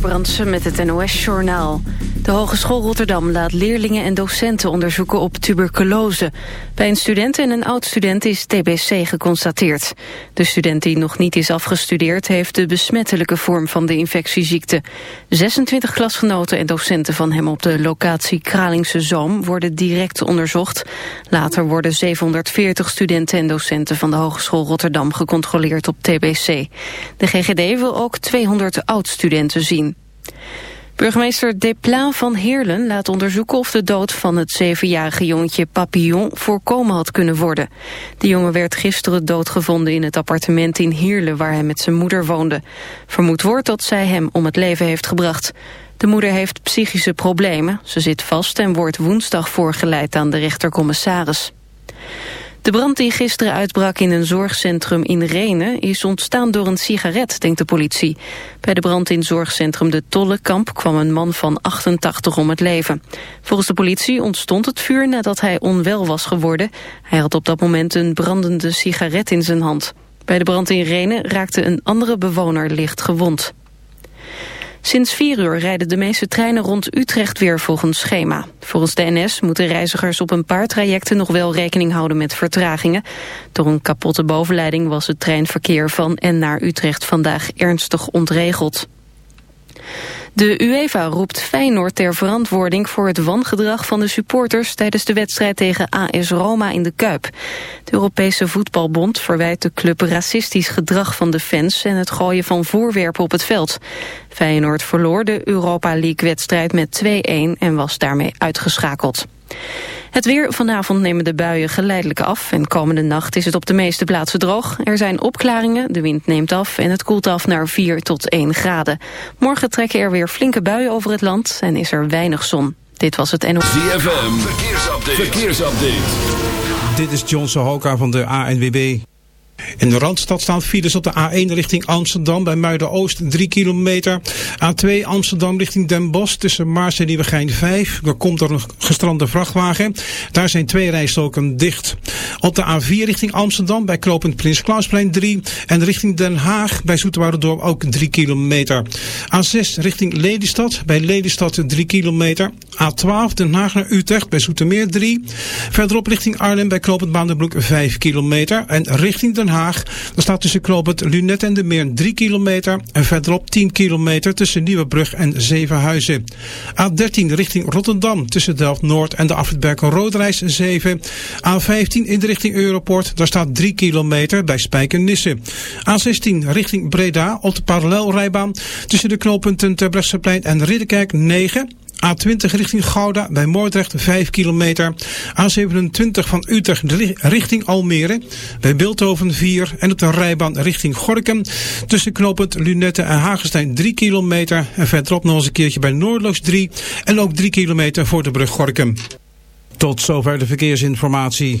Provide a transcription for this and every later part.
Brandsen met het NOS-journaal. De Hogeschool Rotterdam laat leerlingen en docenten onderzoeken op tuberculose. Bij een student en een oud-student is TBC geconstateerd. De student die nog niet is afgestudeerd heeft de besmettelijke vorm van de infectieziekte. 26 klasgenoten en docenten van hem op de locatie Kralingse Zoom worden direct onderzocht. Later worden 740 studenten en docenten van de Hogeschool Rotterdam gecontroleerd op TBC. De GGD wil ook 200 oud-studenten zien. Burgemeester Desplat van Heerlen laat onderzoeken of de dood van het zevenjarige jongetje Papillon voorkomen had kunnen worden. De jongen werd gisteren doodgevonden in het appartement in Heerlen waar hij met zijn moeder woonde. Vermoed wordt dat zij hem om het leven heeft gebracht. De moeder heeft psychische problemen. Ze zit vast en wordt woensdag voorgeleid aan de rechtercommissaris. De brand die gisteren uitbrak in een zorgcentrum in Renen is ontstaan door een sigaret, denkt de politie. Bij de brand in zorgcentrum De Tollekamp kwam een man van 88 om het leven. Volgens de politie ontstond het vuur nadat hij onwel was geworden. Hij had op dat moment een brandende sigaret in zijn hand. Bij de brand in Renen raakte een andere bewoner licht gewond. Sinds 4 uur rijden de meeste treinen rond Utrecht weer volgens schema. Volgens de NS moeten reizigers op een paar trajecten nog wel rekening houden met vertragingen. Door een kapotte bovenleiding was het treinverkeer van en naar Utrecht vandaag ernstig ontregeld. De UEFA roept Feyenoord ter verantwoording voor het wangedrag van de supporters tijdens de wedstrijd tegen AS Roma in de Kuip. De Europese Voetbalbond verwijt de club racistisch gedrag van de fans en het gooien van voorwerpen op het veld. Feyenoord verloor de Europa League-wedstrijd met 2-1 en was daarmee uitgeschakeld. Het weer. Vanavond nemen de buien geleidelijk af. En komende nacht is het op de meeste plaatsen droog. Er zijn opklaringen, de wind neemt af en het koelt af naar 4 tot 1 graden. Morgen trekken er weer flinke buien over het land en is er weinig zon. Dit was het NOS. ZFM. Verkeersupdate. Verkeersupdate. Dit is John Sohoka van de ANWB. In de Randstad staan files op de A1 richting Amsterdam bij Muiden-Oost 3 kilometer. A2 Amsterdam richting Den Bosch tussen Maars en Nieuwegein 5. Er komt er een gestrande vrachtwagen. Daar zijn twee rijstoken dicht. Op de A4 richting Amsterdam bij Knopend Prins Klausplein 3. En richting Den Haag bij Zoeterwoudendorp ook 3 kilometer. A6 richting Lelystad bij Lelystad 3 kilometer. A12 Den Haag naar Utrecht bij Zoetermeer 3. Verderop richting Arnhem bij Knopend Baandenbroek 5 kilometer. En richting Den Haag. Dan staat tussen Knoopend Lunet en de Meer 3 kilometer. En verderop 10 kilometer tussen Nieuwebrug en Zevenhuizen. A13 richting Rotterdam tussen Delft-Noord en de Afritberg Roodreis 7. A15 in de richting Europort. Daar staat 3 kilometer bij Spijkenisse. A16 richting Breda op de parallelrijbaan tussen de knooppunten Terbrechtseplein en Ridderkerk 9. A20 richting Gouda bij Moordrecht 5 kilometer. A27 van Utrecht richting Almere bij Beeldhoven 4. En op de rijbaan richting Gorkum tussen knooppunt Lunette en Hagenstein 3 kilometer. En verderop nog eens een keertje bij Noordloos 3. En ook 3 kilometer voor de brug Gorkum. Tot zover de verkeersinformatie.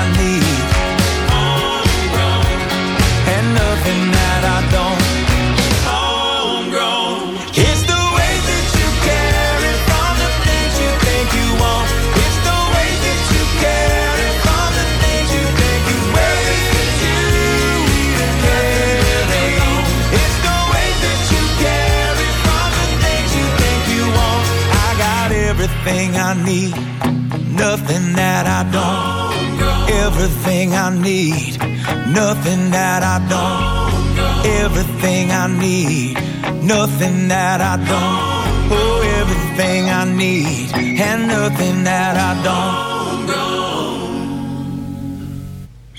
I need need, nothing that I don't. Everything I need, nothing that I don't. Oh, everything I need, and nothing that I don't.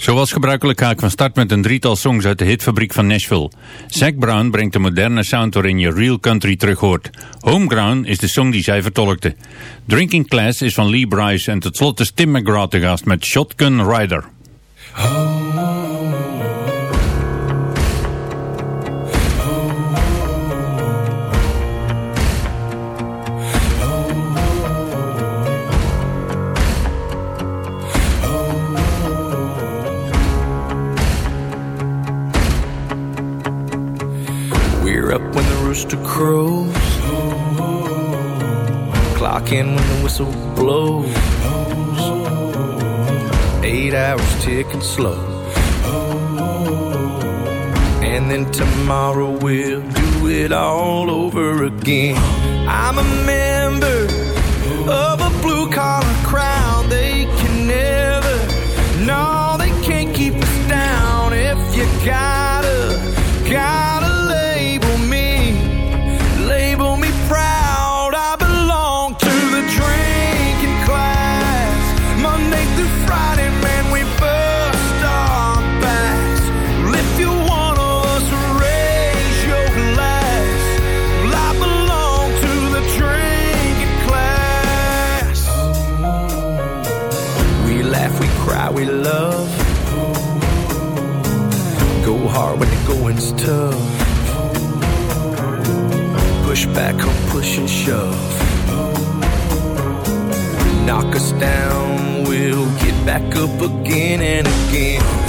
Zoals gebruikelijk ga ik van start met een drietal songs uit de hitfabriek van Nashville. Zack Brown brengt de moderne sound waarin je real country terug hoort. Homegrown is de song die zij vertolkte. Drinking Class is van Lee Bryce en tot slot is Tim McGraw te gast met Shotgun Rider. We're up when the rooster crows. Clock in when the whistle blows eight hours ticking slow. And then tomorrow we'll do it all over again. I'm a member of a blue collar crowd going's tough. Push back on push and shove. Knock us down, we'll get back up again and again.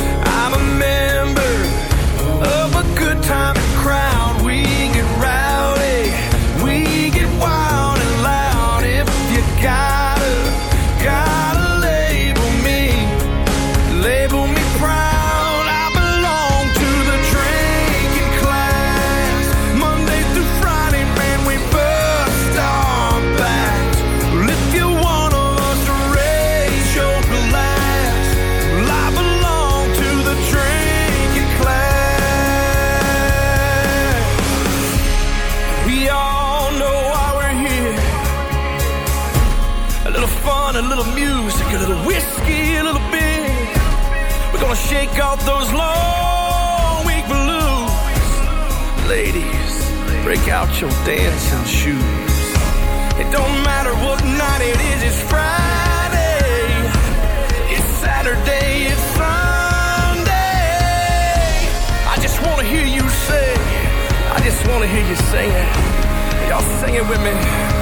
Take out your dancing shoes. It don't matter what night it is, it's Friday. It's Saturday, it's Sunday. I just wanna hear you sing. I just wanna hear you sing it. Y'all sing it with me.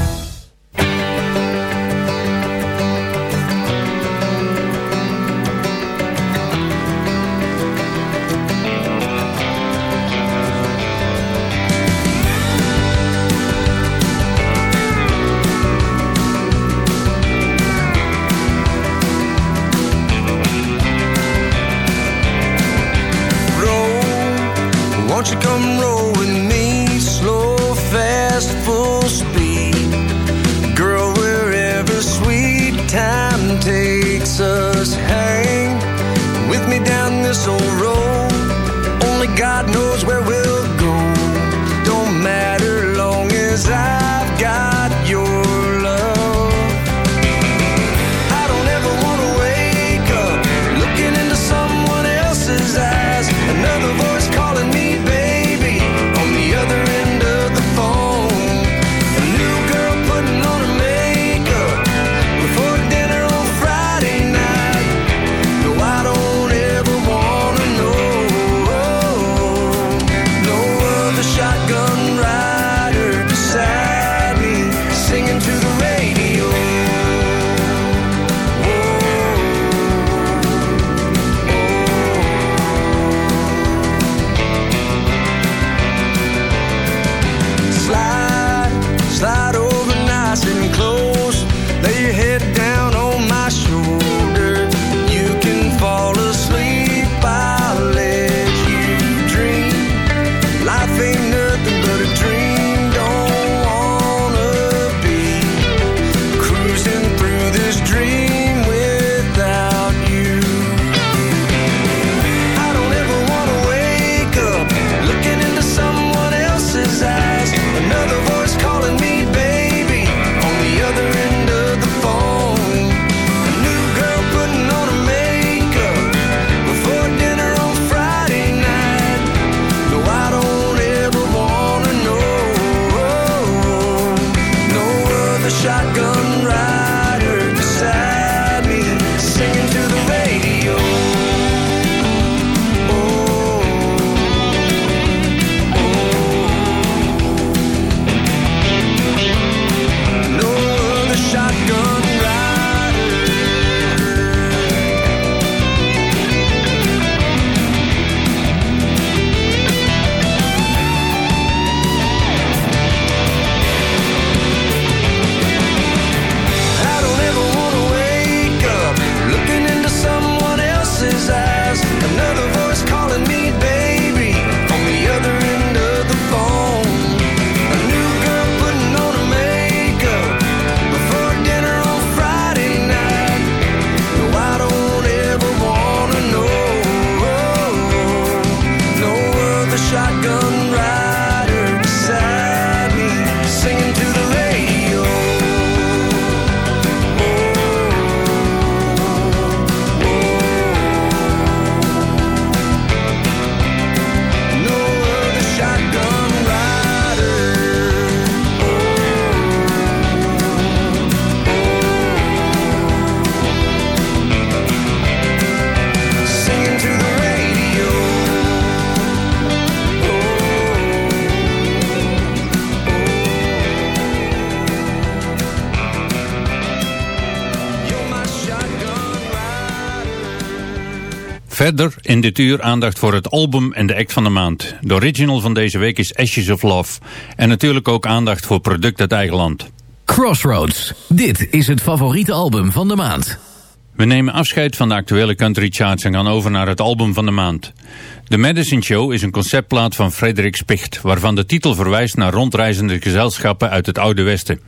Verder in dit uur aandacht voor het album en de act van de maand. De original van deze week is Ashes of Love. En natuurlijk ook aandacht voor product uit eigen land. Crossroads. Dit is het favoriete album van de maand. We nemen afscheid van de actuele country charts en gaan over naar het album van de maand. The Madison Show is een conceptplaat van Frederik Spicht, waarvan de titel verwijst naar rondreizende gezelschappen uit het Oude Westen.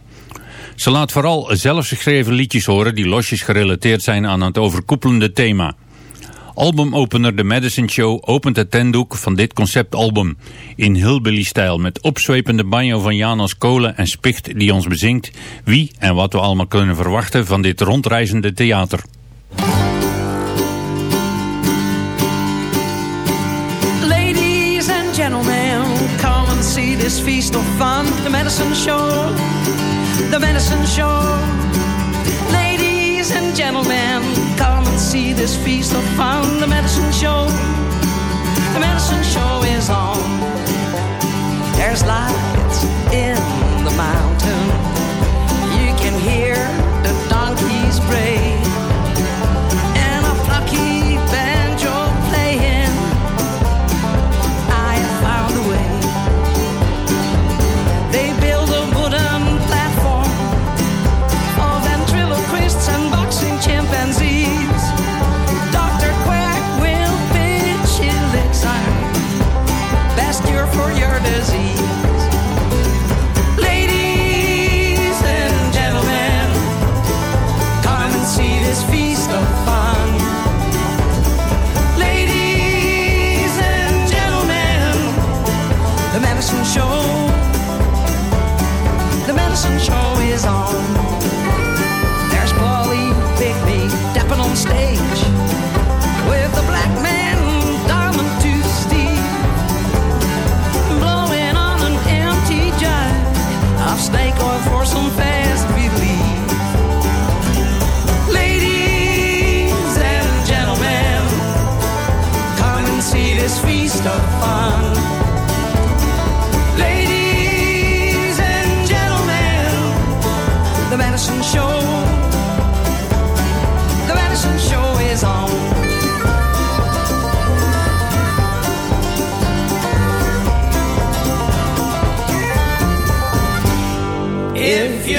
Ze laat vooral zelfgeschreven liedjes horen die losjes gerelateerd zijn aan het overkoepelende thema. Albumopener The Madison Show opent het tendoek van dit conceptalbum. In hillbilly-stijl met opzwepende banjo van Janos Kolen en Spicht die ons bezingt wie en wat we allemaal kunnen verwachten van dit rondreizende theater. Ladies and gentlemen, come and see this feast of fun. The medicine show, the medicine show. Ladies and gentlemen, see this feast of fun. The medicine show, the medicine show is on. There's lights in the mountain. You can hear the donkeys bray.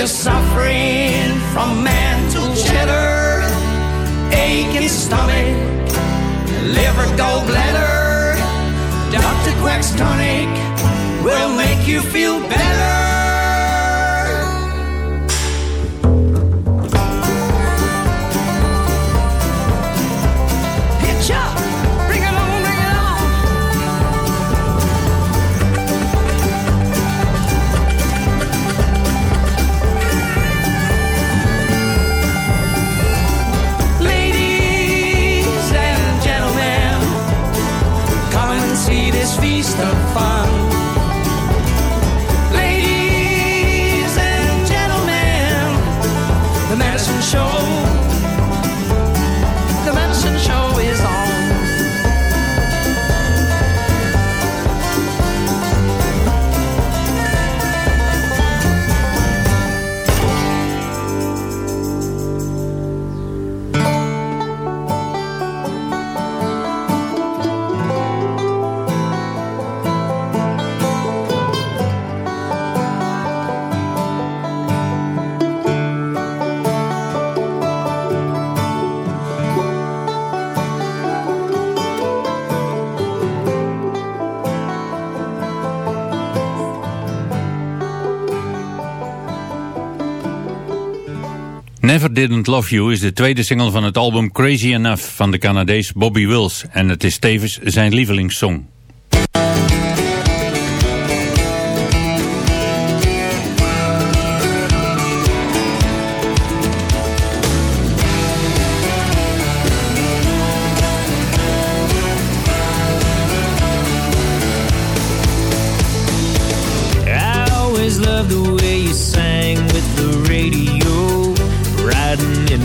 You're suffering from mental cheddar, aching stomach, liver gallbladder, Dr. Quack's tonic will make you feel better. Never Didn't Love You is de tweede single van het album Crazy Enough van de Canadees Bobby Wills en het is tevens zijn lievelingssong.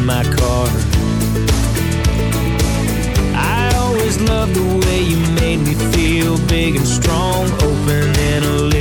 My car. I always loved the way you made me feel big and strong, open in a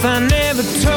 If I never told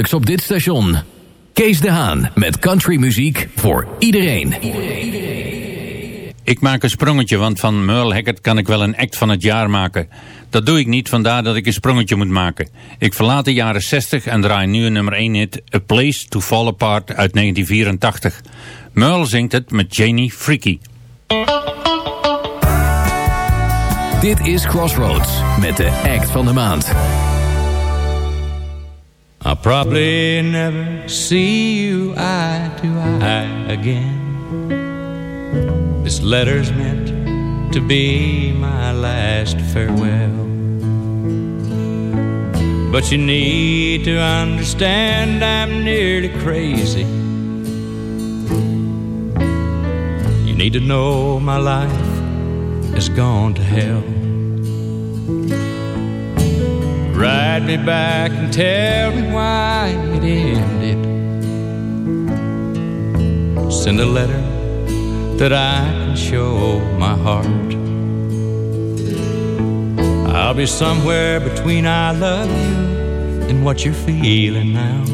Wekelijks op dit station. Kees de Haan met countrymuziek voor iedereen. Ik maak een sprongetje, want van Merle Haggard kan ik wel een act van het jaar maken. Dat doe ik niet, vandaar dat ik een sprongetje moet maken. Ik verlaat de jaren 60 en draai nu een nummer 1 hit, A Place to Fall Apart uit 1984. Merle zingt het met Janie Freaky. Dit is Crossroads met de act van de maand. I'll probably never see you eye to eye again. This letter's meant to be my last farewell. But you need to understand I'm nearly crazy. You need to know my life has gone to hell. Write me back and tell me why it ended. Send a letter that I can show my heart. I'll be somewhere between I love you and what you're feeling now.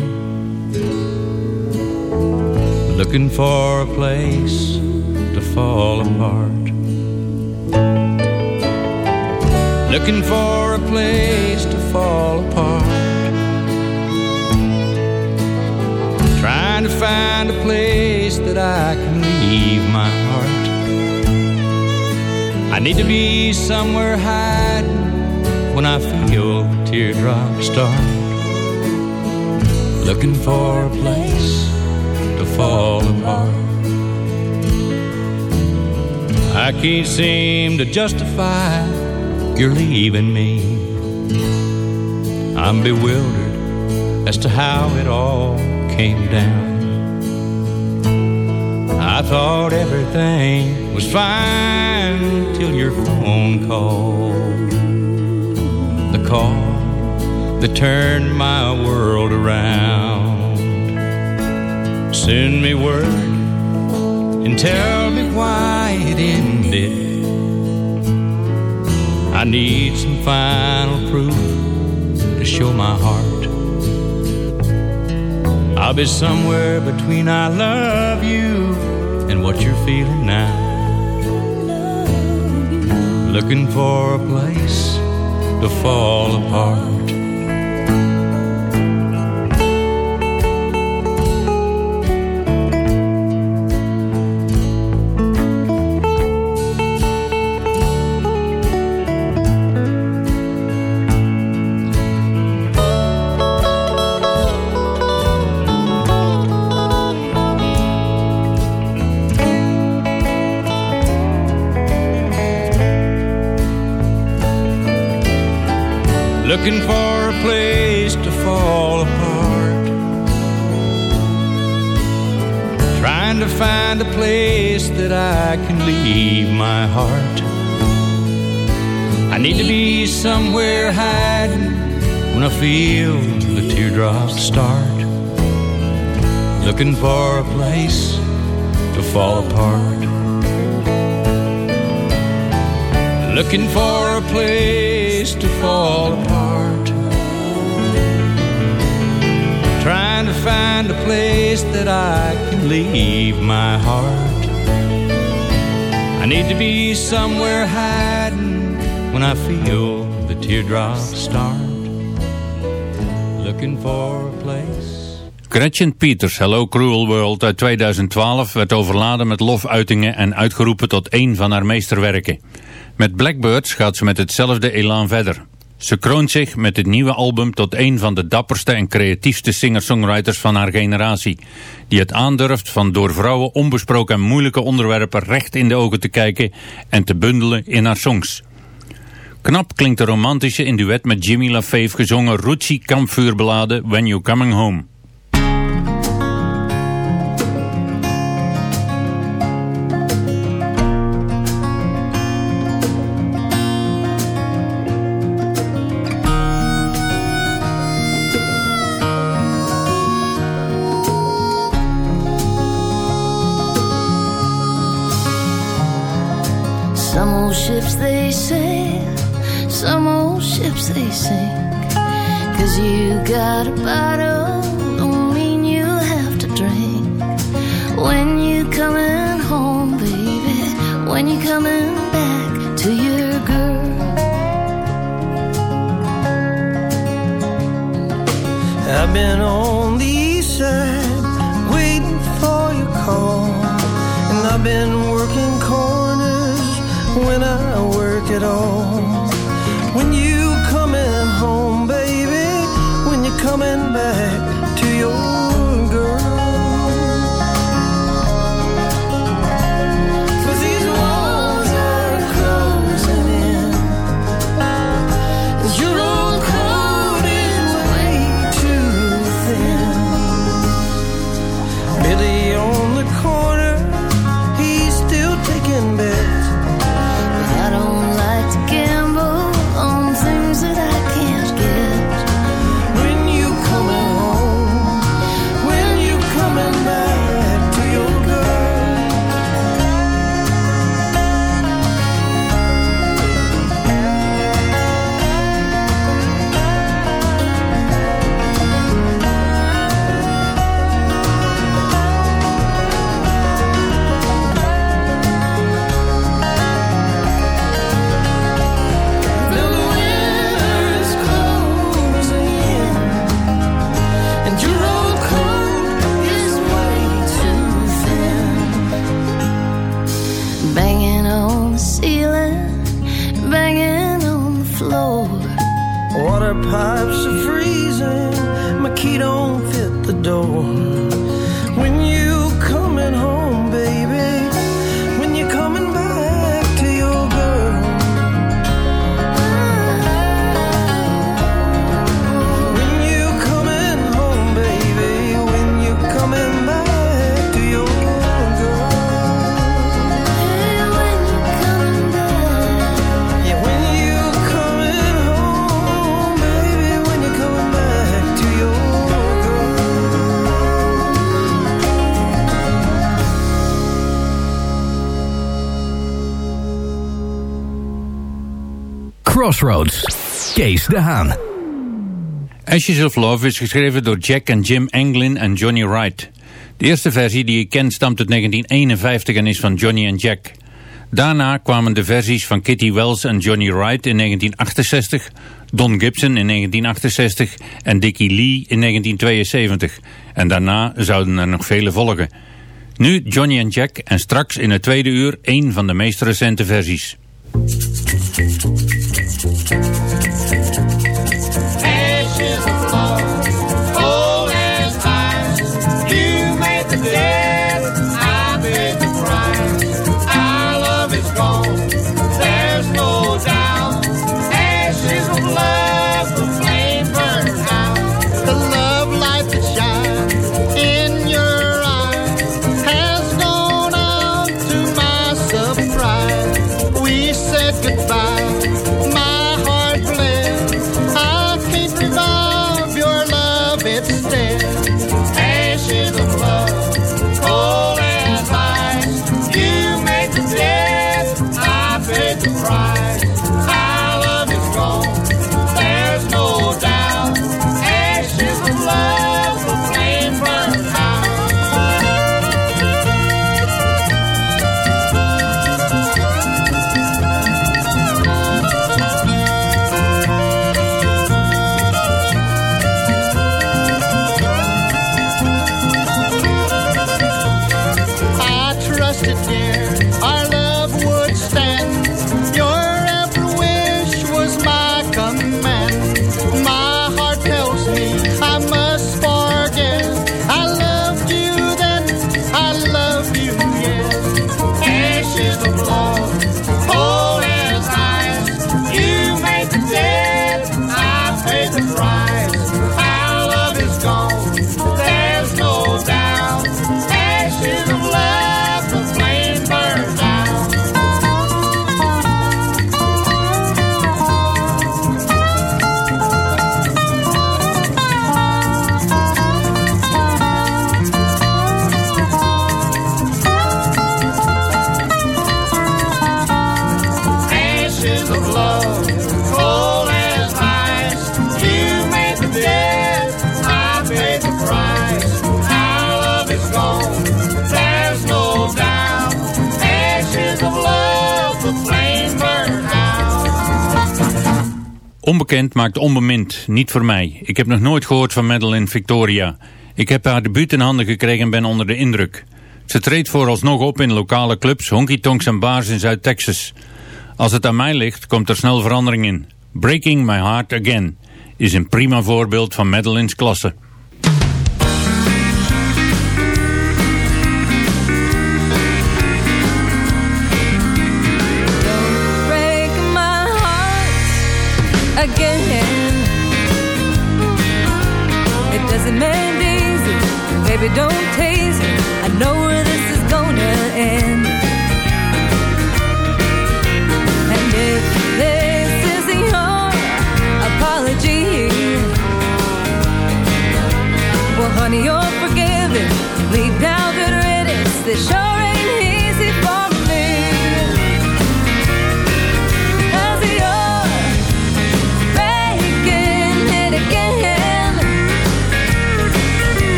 Looking for a place to fall apart. Looking for a place to fall apart. Trying to find a place that I can leave my heart. I need to be somewhere hiding when I feel teardrops start. Looking for a place to fall apart. I can't seem to justify you're leaving me. I'm bewildered as to how it all came down. I thought everything was fine till your phone call. The call that turned my world around. Send me word and tell me why it ended. I need some final proof show my heart. I'll be somewhere between I love you and what you're feeling now. Looking for a place to fall apart. Looking for a place to fall apart. Looking for a place to fall apart. Trying to find a place that I can leave my heart. I need to be somewhere hiding when I feel the teardrops start. Looking for a place. Gretchen Peters' Hello Cruel World uit 2012 werd overladen met lofuitingen en uitgeroepen tot één van haar meesterwerken. Met Blackbirds gaat ze met hetzelfde elan verder. Ze kroont zich met het nieuwe album tot een van de dapperste en creatiefste singer-songwriters van haar generatie. Die het aandurft van door vrouwen onbesproken en moeilijke onderwerpen recht in de ogen te kijken en te bundelen in haar songs. Knap klinkt de romantische in duet met Jimmy LaFave gezongen Rucci kampvuurbeladen When You Coming Home. Ships they sail, some old ships they sink. Cause you got a bottle, don't mean you have to drink. When you coming home, baby, when you coming back to your girl. I've been on the east side waiting for your call. And I've been work at all. Water pipes are freezing, my key don't fit the door. Crossroads. Kees de Haan. Ashes of Love is geschreven door Jack en Jim Anglin en Johnny Wright. De eerste versie die ik ken stamt uit 1951 en is van Johnny and Jack. Daarna kwamen de versies van Kitty Wells en Johnny Wright in 1968, Don Gibson in 1968 en Dickie Lee in 1972. En daarna zouden er nog vele volgen. Nu Johnny and Jack en straks in het tweede uur één van de meest recente versies. let's stay. Onbekend maakt onbemind, niet voor mij. Ik heb nog nooit gehoord van Madeline Victoria. Ik heb haar debuut in handen gekregen en ben onder de indruk. Ze treedt vooralsnog op in lokale clubs, honky-tonks en bars in Zuid-Texas. Als het aan mij ligt, komt er snel verandering in. Breaking My Heart Again is een prima voorbeeld van Madeline's klasse.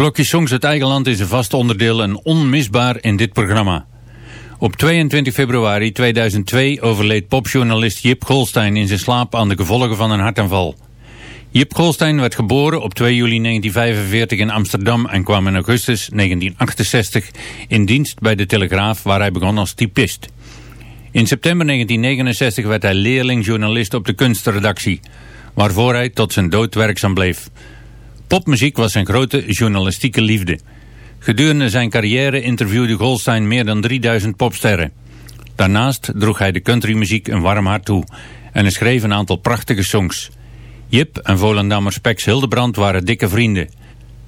Blokje Songs uit eigen land is een vast onderdeel en onmisbaar in dit programma. Op 22 februari 2002 overleed popjournalist Jip Golstein in zijn slaap aan de gevolgen van een hartaanval. Jip Golstein werd geboren op 2 juli 1945 in Amsterdam en kwam in augustus 1968 in dienst bij de Telegraaf waar hij begon als typist. In september 1969 werd hij leerlingjournalist op de kunstredactie, waarvoor hij tot zijn dood werkzaam bleef. Popmuziek was zijn grote journalistieke liefde. Gedurende zijn carrière interviewde Goldstein meer dan 3000 popsterren. Daarnaast droeg hij de countrymuziek een warm hart toe en schreef een aantal prachtige songs. Jip en Volendammer Spex Hildebrand waren dikke vrienden.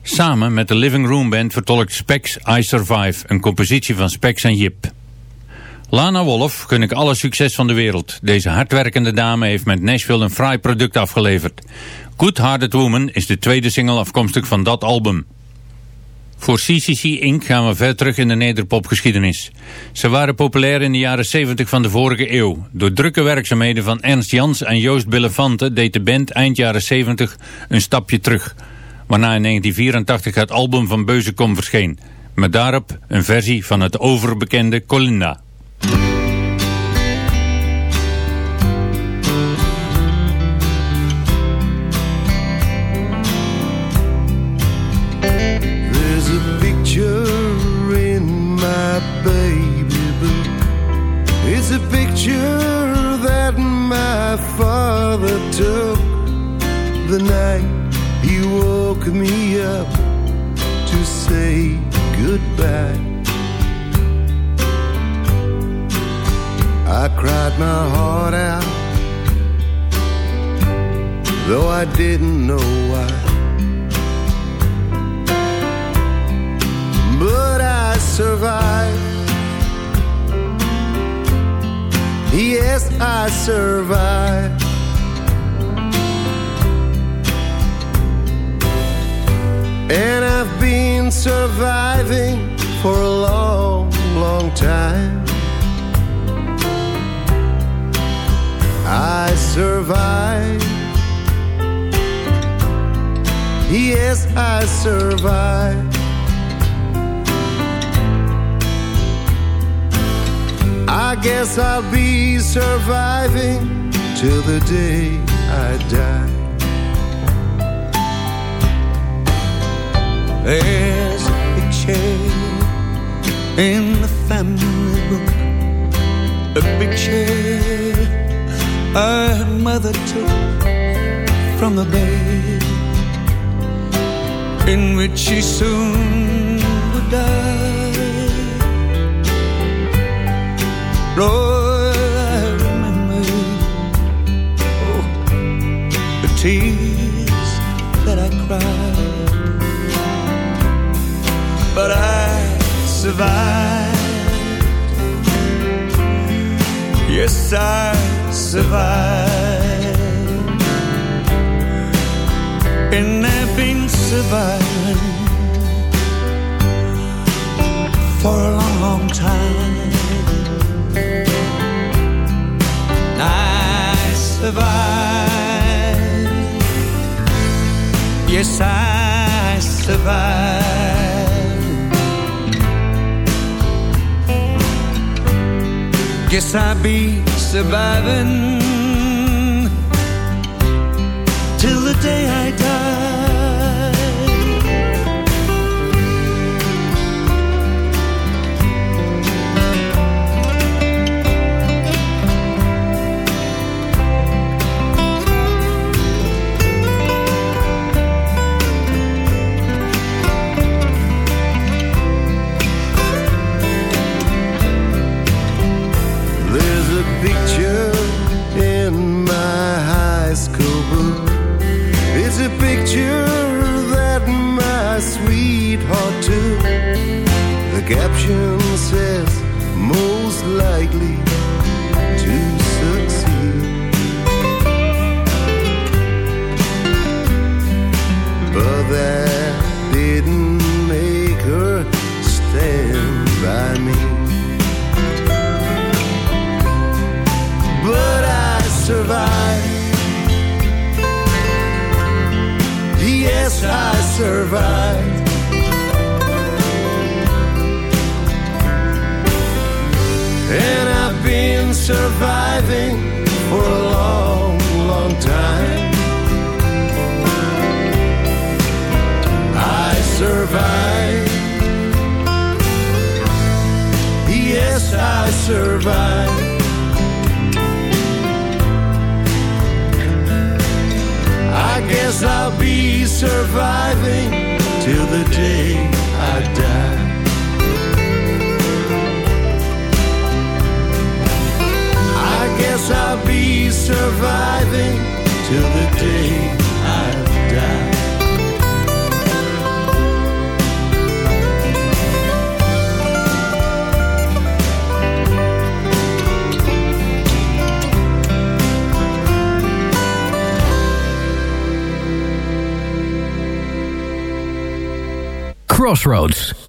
Samen met de Living Room Band vertolkt Spex I Survive, een compositie van Spex en Jip. Lana Wolf gun ik alle succes van de wereld. Deze hardwerkende dame heeft met Nashville een fraai product afgeleverd. Good Hearted Woman is de tweede single afkomstig van dat album. Voor CCC Inc. gaan we ver terug in de nederpopgeschiedenis. Ze waren populair in de jaren 70 van de vorige eeuw. Door drukke werkzaamheden van Ernst Jans en Joost Billefante deed de band eind jaren 70 een stapje terug. Waarna in 1984 het album van Beuzekom verscheen. Met daarop een versie van het overbekende Colinda. I cried my heart out, though I didn't know why. but I survived. Yes, I survived. And I've been surviving for a long, long time. I survived. Yes, I survive. I guess I'll be surviving till the day I die. There's a picture in the family book. A picture our mother took from the bed in which she soon would die. Lord, I remember oh, the tears that I cried, but I survived. Yes, I survived, and I've been surviving for a long, long time. I survived. Yes, I survived. Guess I'll be surviving till the day I die. Crossroads.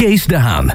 Kees Daan.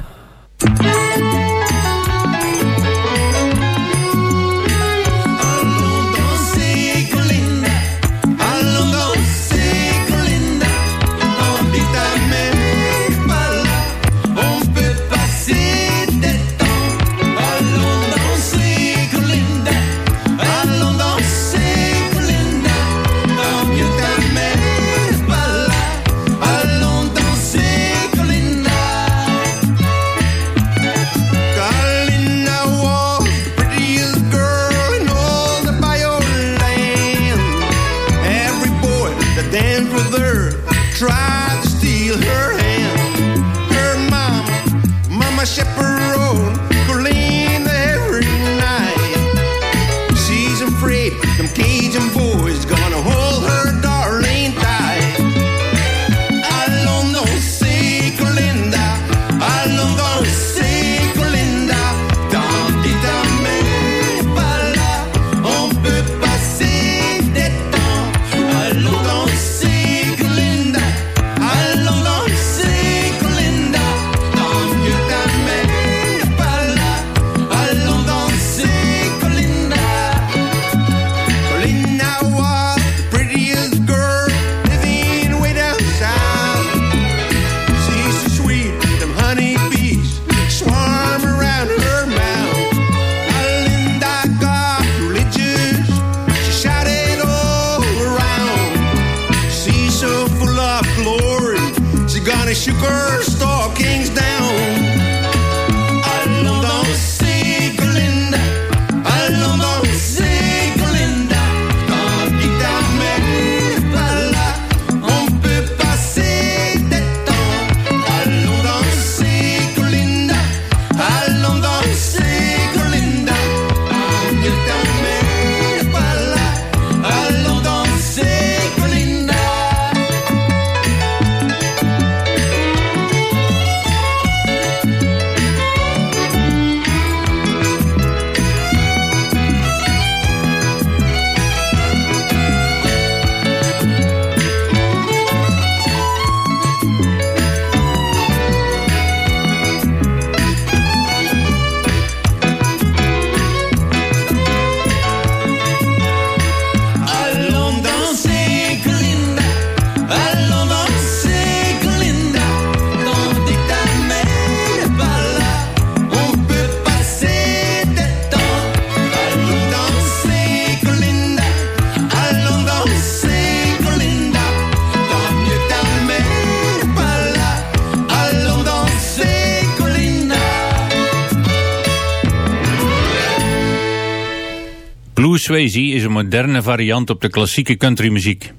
Swayze is een moderne variant op de klassieke countrymuziek.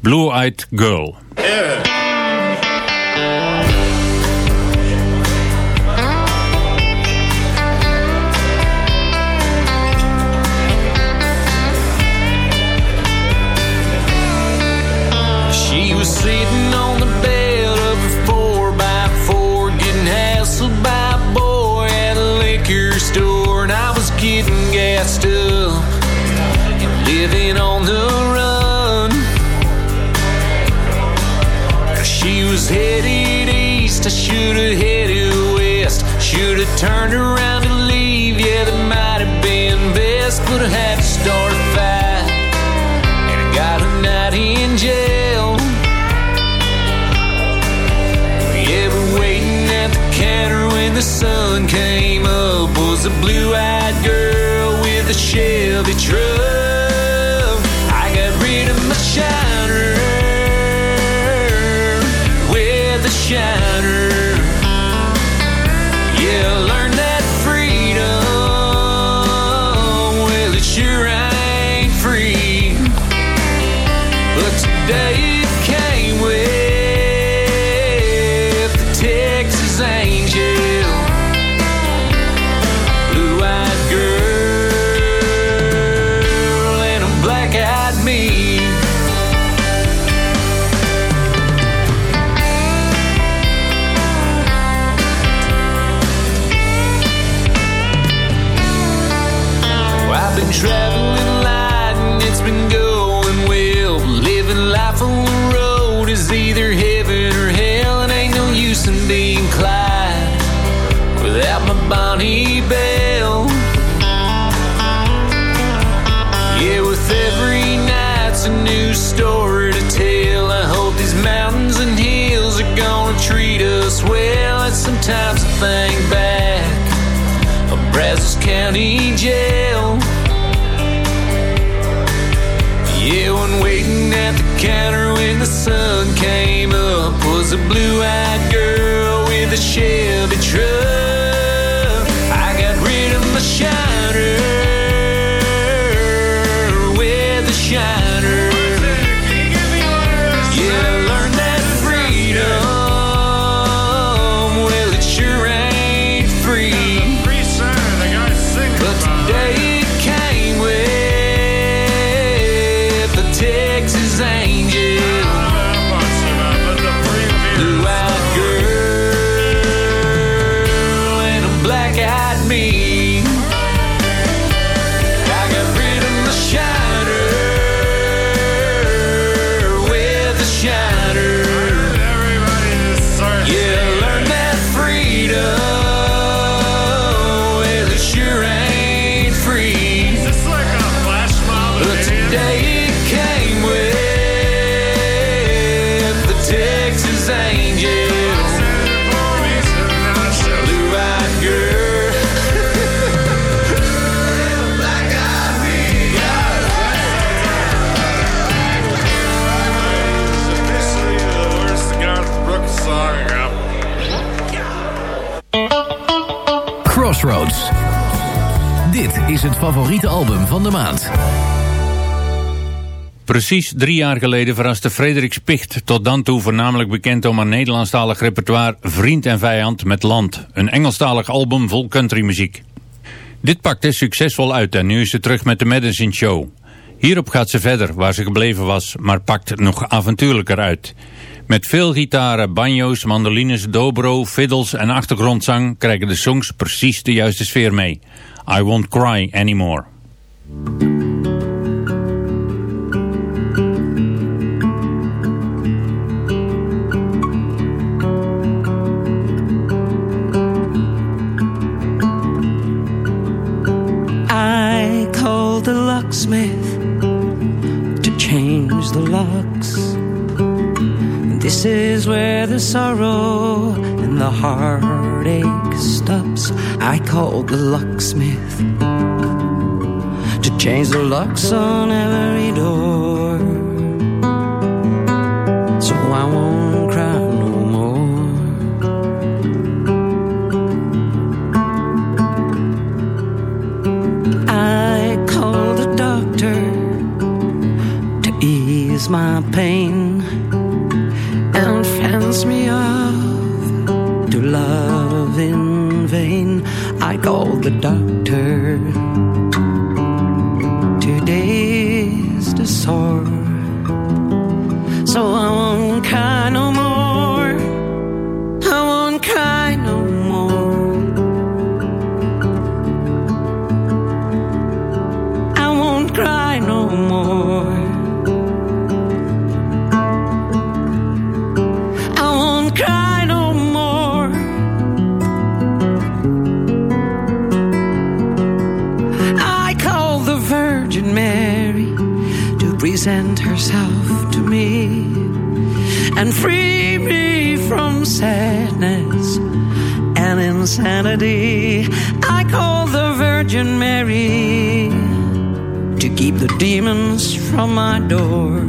Blue-Eyed Girl. headed east. I should have headed west. Should have turned around and leave. Yeah, that might have been best. but I had to start a fight. And I got a night in jail. Yeah, but waiting at the counter when the sun came up was a blue eyed girl with a Chevy truck. ocean. county jail. Yeah, when waiting at the counter when the sun came up was a blue eyed girl with a Chevy truck. Is het favoriete album van de maand. Precies drie jaar geleden verraste Frederik Spicht, tot dan toe voornamelijk bekend om haar Nederlandstalig repertoire Vriend en Vijand met Land, een Engelstalig album vol countrymuziek. Dit pakte succesvol uit en nu is ze terug met de Madison Show. Hierop gaat ze verder, waar ze gebleven was, maar pakt nog avontuurlijker uit. Met veel gitaren, banjo's, mandolines, dobro, fiddles en achtergrondzang krijgen de songs precies de juiste sfeer mee. I Won't Cry Anymore. I called the locksmith to change the locks. This is where the sorrow and the stops. I called the locksmith to change the locks on every door. So I won't cry no more. I called the doctor to ease my pain the doctor. To daze the sore, so insanity. I call the Virgin Mary to keep the demons from my door.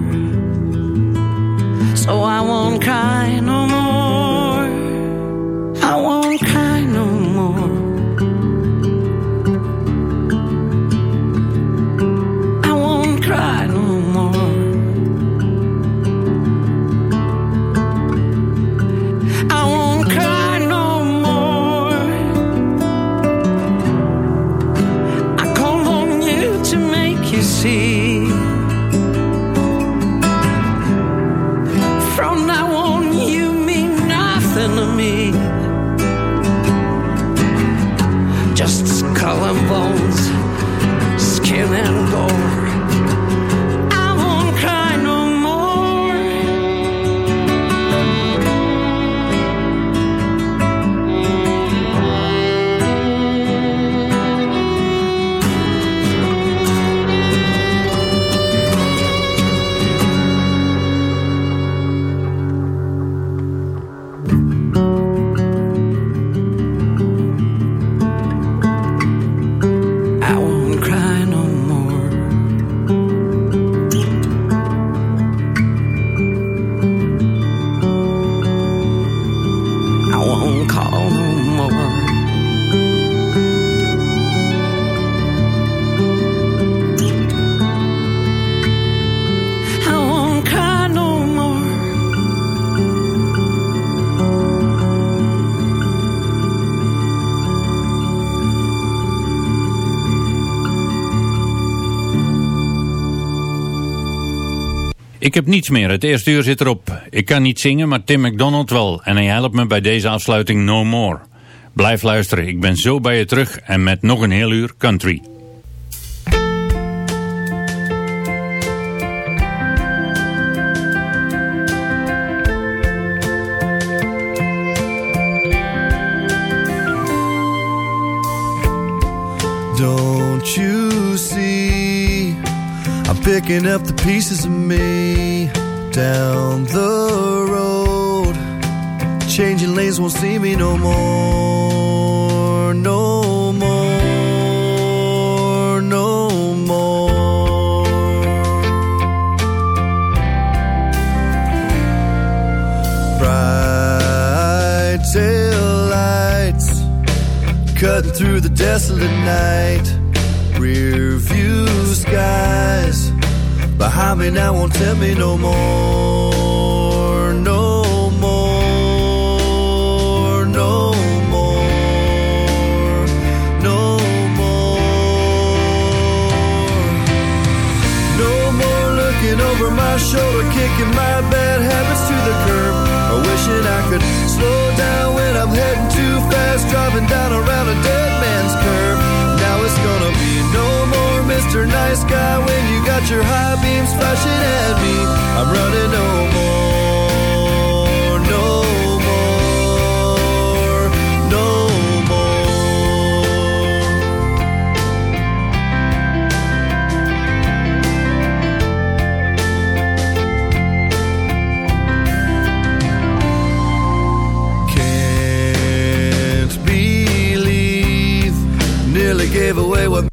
Ik heb niets meer, het eerste uur zit erop. Ik kan niet zingen, maar Tim McDonald wel. En hij helpt me bij deze afsluiting No More. Blijf luisteren, ik ben zo bij je terug en met nog een heel uur country. Picking up the pieces of me down the road. Changing lanes won't see me no more, no more, no more. Bright tail lights cutting through the desolate night. rear view skies behind me now won't tell me no more, no more, no more, no more. No more looking over my shoulder, kicking my bad habits to the curb, or wishing I could slow down when I'm heading too fast, driving down a Mr. Nice Guy when you got your high beams flashing at me. I'm running no more, no more, no more. Can't believe nearly gave away what